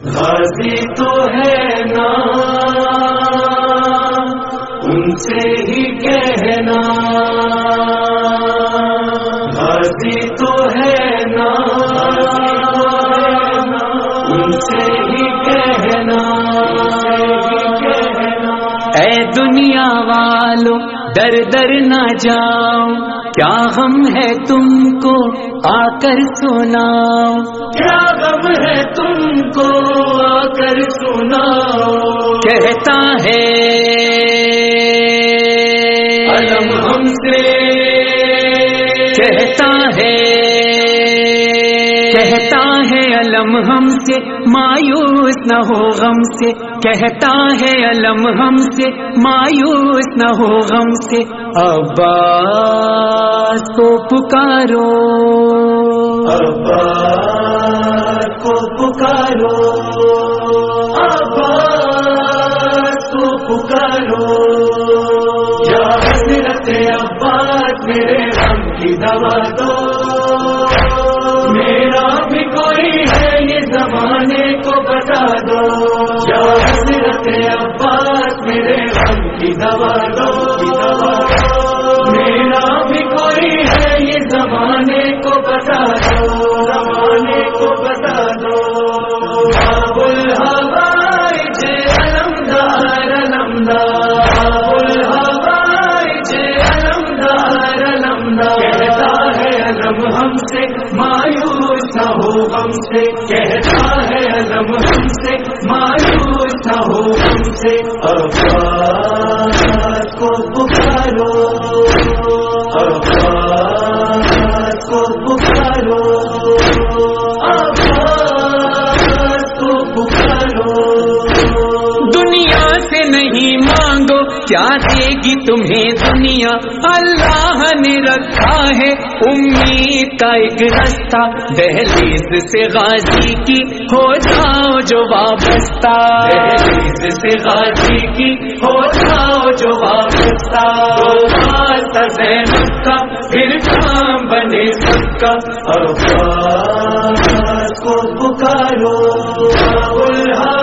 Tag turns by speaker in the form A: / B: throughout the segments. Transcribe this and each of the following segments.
A: غازی تو ہے نا، ان سے ہی کہنا۔ غازی تو ہے نا، ان سے ہی کہنا۔
B: اے دنیا والو، در در نہ جاؤ، کیا غم ہے تم کو؟ آ کر سناؤ۔
A: غم ہے تم کو آ کر سناؤ۔
B: کہتا ہے۔
A: علم ہم سے۔
B: کہتا ہے۔ کہتا ہے علم ہم سے مایوس نہ ہو غم سے۔ کہتا ہے علم ہم سے مایوس نہ ہو غم سے۔ عباس کو پکارو۔
A: عباس پکارو عباس کو پکارو یا حضرت عباس میرے غم کی دوا دو میرا بھی کوئی ہے یہ زمانے کو بتا دو یا حضرت عباس میرے غم کی دوا دو علم ہم سے مایوس ہو، ہم سے کہتا ہے علم ہم سے مایوس ہو، ہم سے عباس کو پکارو عباس کو پکارو۔
B: کیا دے گی تمہیں دنیا۔ اللہ نے رکھا ہے امید کا ایک رستہ۔ دہلیز سے غازی کی ہو جاؤ جو وابستہ۔
A: دہلیز سے غازی کی ہو جاؤ جو وابستہ۔ کا پھر کام بنے سب کا۔ عباس کو پکارو۔ الہوائی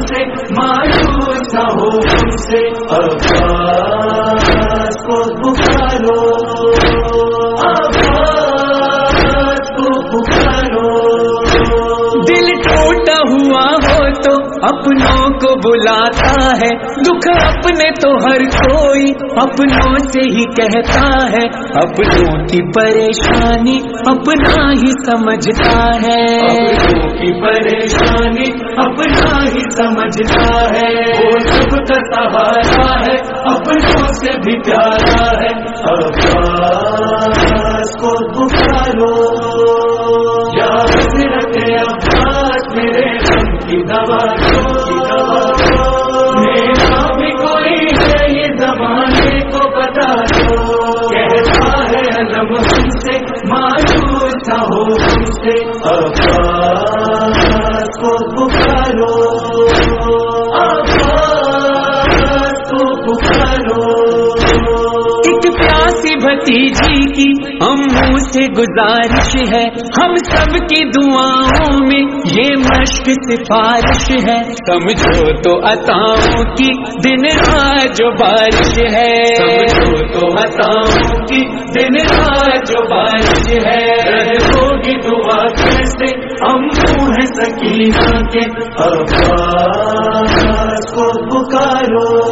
A: سے مایوس نہ ہو ہم سے۔ عباس کو پکارو
B: بلاتا ہے، دکھ اپنے تو ہر کوئی اپنوں سے ہی کہتا ہے۔ اپنوں کی پریشانی اپنا ہی سمجھتا ہے۔
A: اپنوں کی پریشانی اپنا ہی سمجھتا ہے۔ وہ سب کا سہارا ہے، اپنوں سے بھی پیارا ہے۔ عباس کو پکارو یا حضرت عباس میرے غم کی دوا دوا۔
B: ایک پیاسی بھتیجی کی امو سے گزارش ہے۔ ہم سب کی دعاؤں میں یہ مشق سفارش ہے۔ سمجھو تو عطاؤں کی دن رات جو بارش ہے۔
A: سمجھو تو عطاؤں کی دن رات جو بارش ہے۔ ہوگی دعا کیسے ہم ہے سکینہ کے کو پکارو۔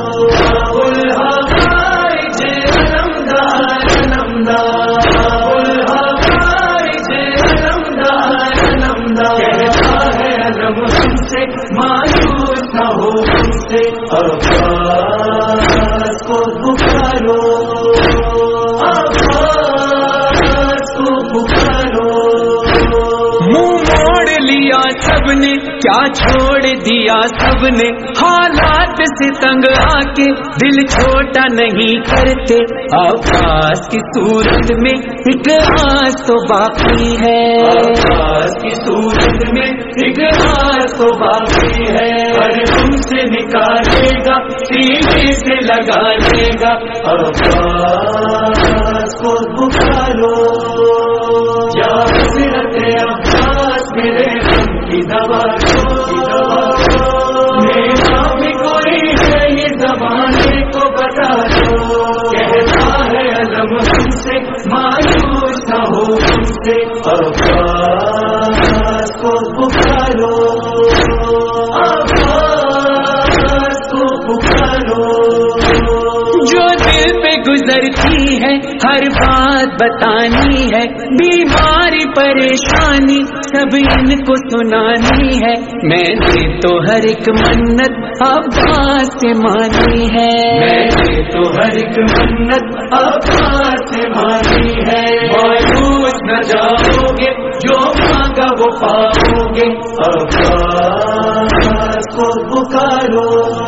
A: سے عباس کو پکارو عباس کو
B: منہ موڑ لیا سب نے کیا چھوڑ دیا سب نے حالات سے تنگ آ کے دل چھوٹا نہیں کرتے۔ آواز کی صورت میں ایک آس تو باقی ہے۔
A: آواز کی صورت میں ایک راز تو باقی ہے۔ ہر تم سے نکالے گا،
B: سینے سے لگا لے گا
A: عباس کو پکارو یا حضرت عباس میرے غم کی دوا۔ میرا بھی کوئی ہے یہ زمانے کو بتا دو۔ کہتا ہے علم ہم سے، مایوس نہ ہو ہم سے۔ عباس
B: گزرتی ہے، ہر بات بتانی ہے۔ بیماری پریشانی، سب ان کو سنانی ہے۔ میں نے تو ہر ایک منت عباس سے مانی ہے۔
A: میں نے تو ہر ایک منت عباس سے مانی ہے۔ مایوس نہ جاؤ گے جو مانگا وہ پاؤ گے عباس کو پکارو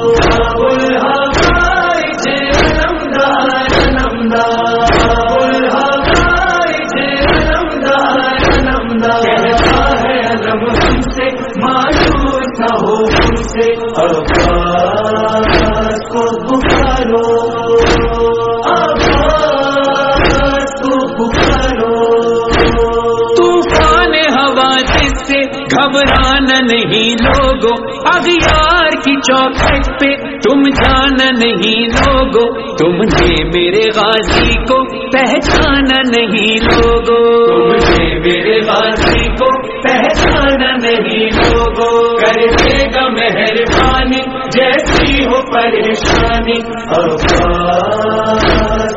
B: نہیں لوگو اغیار کی چوکھٹ پہ تم جانا نہیں لوگو، تم نے میرے غازی کو پہچانا نہیں لوگو۔
A: تم نے میرے غازی کو پہچانا نہیں لوگو۔ کر دے گا مہربانی، جیسی ہو پریشانی عباس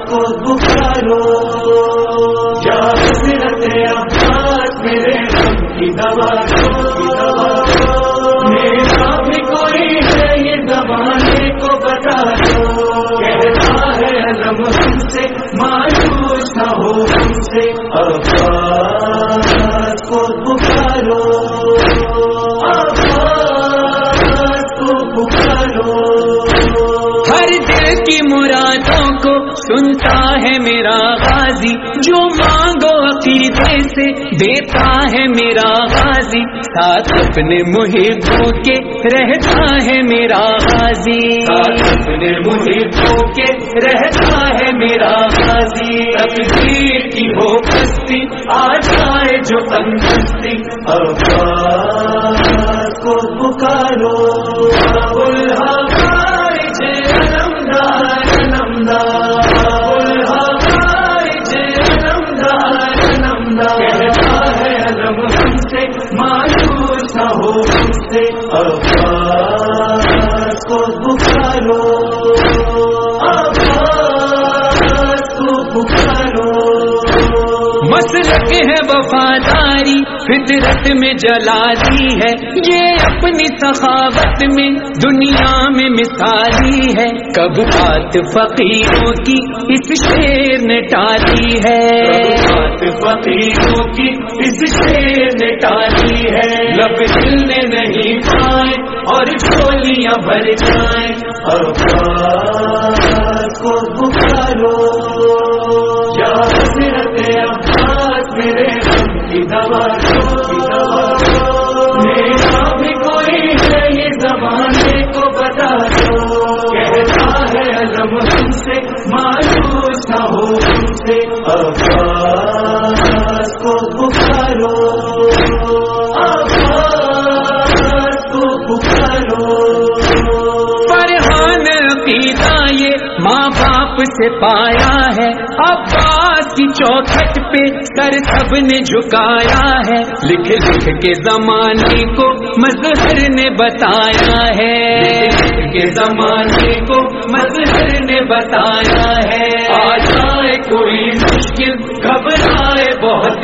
A: کو پکارو کو بخارو کو
B: ہر دل کی مرادوں کو سنتا ہے میرا غازی جو مانگو عقیدے سے دیتا ہے میرا غازی، ساتھ اپنے محبوں کے رہتا ہے میرا غازی۔
A: اپنے محبوں کے رہتا ہے میرا غازی۔ تقدیر کی ہو بستی آ جائے جو تندرستی۔ عباس کو پکارو۔
B: مسلک ہے وفاداری فطرت میں جلا دی ہے۔ یہ اپنی سخاوت میں دنیا میں مثالی ہے۔ کب بات فقیروں کی اس شیر نے ٹالی ہے۔
A: بات فقیروں کی اس شیر نے ٹالی ہے۔ لب ہلنے نہیں پائے اور چولیاں بھر جائیں۔ عباس کو عباس میرے غم کی دوا میرا بھی کوئی ہے یہ زمانے کو بتا دو کہتا ہے علم ہم سے مایوس نہ ہو ہم سے عباس کو پکارو عباس کو پکارو
B: فرحان عقیدہ یہ ماں باپ سے پایا ہے۔ عباس کی چوکھٹ پہ سر سب نے جھکایا ہے۔ لکھ لکھ کے زمانے کو مظہر نے بتایا ہے۔
A: کے زمانے کو مظہر نے بتایا ہے۔ آ جائے کوئی مشکل گھبرائے بہت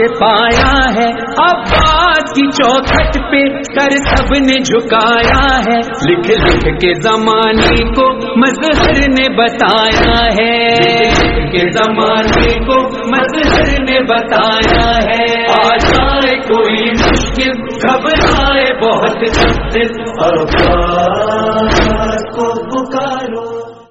A: سے
B: پایا ہے۔ عباس کی چوکھٹ پہ کر سب نے جھکایا ہے۔ لکھ لکھ کے زمانے کو مظہر نے بتایا ہے۔ کے زمانے کو مظہر نے بتایا ہے۔ آ جائے کوئی مشکل، گھبرائے بہت
A: اور کو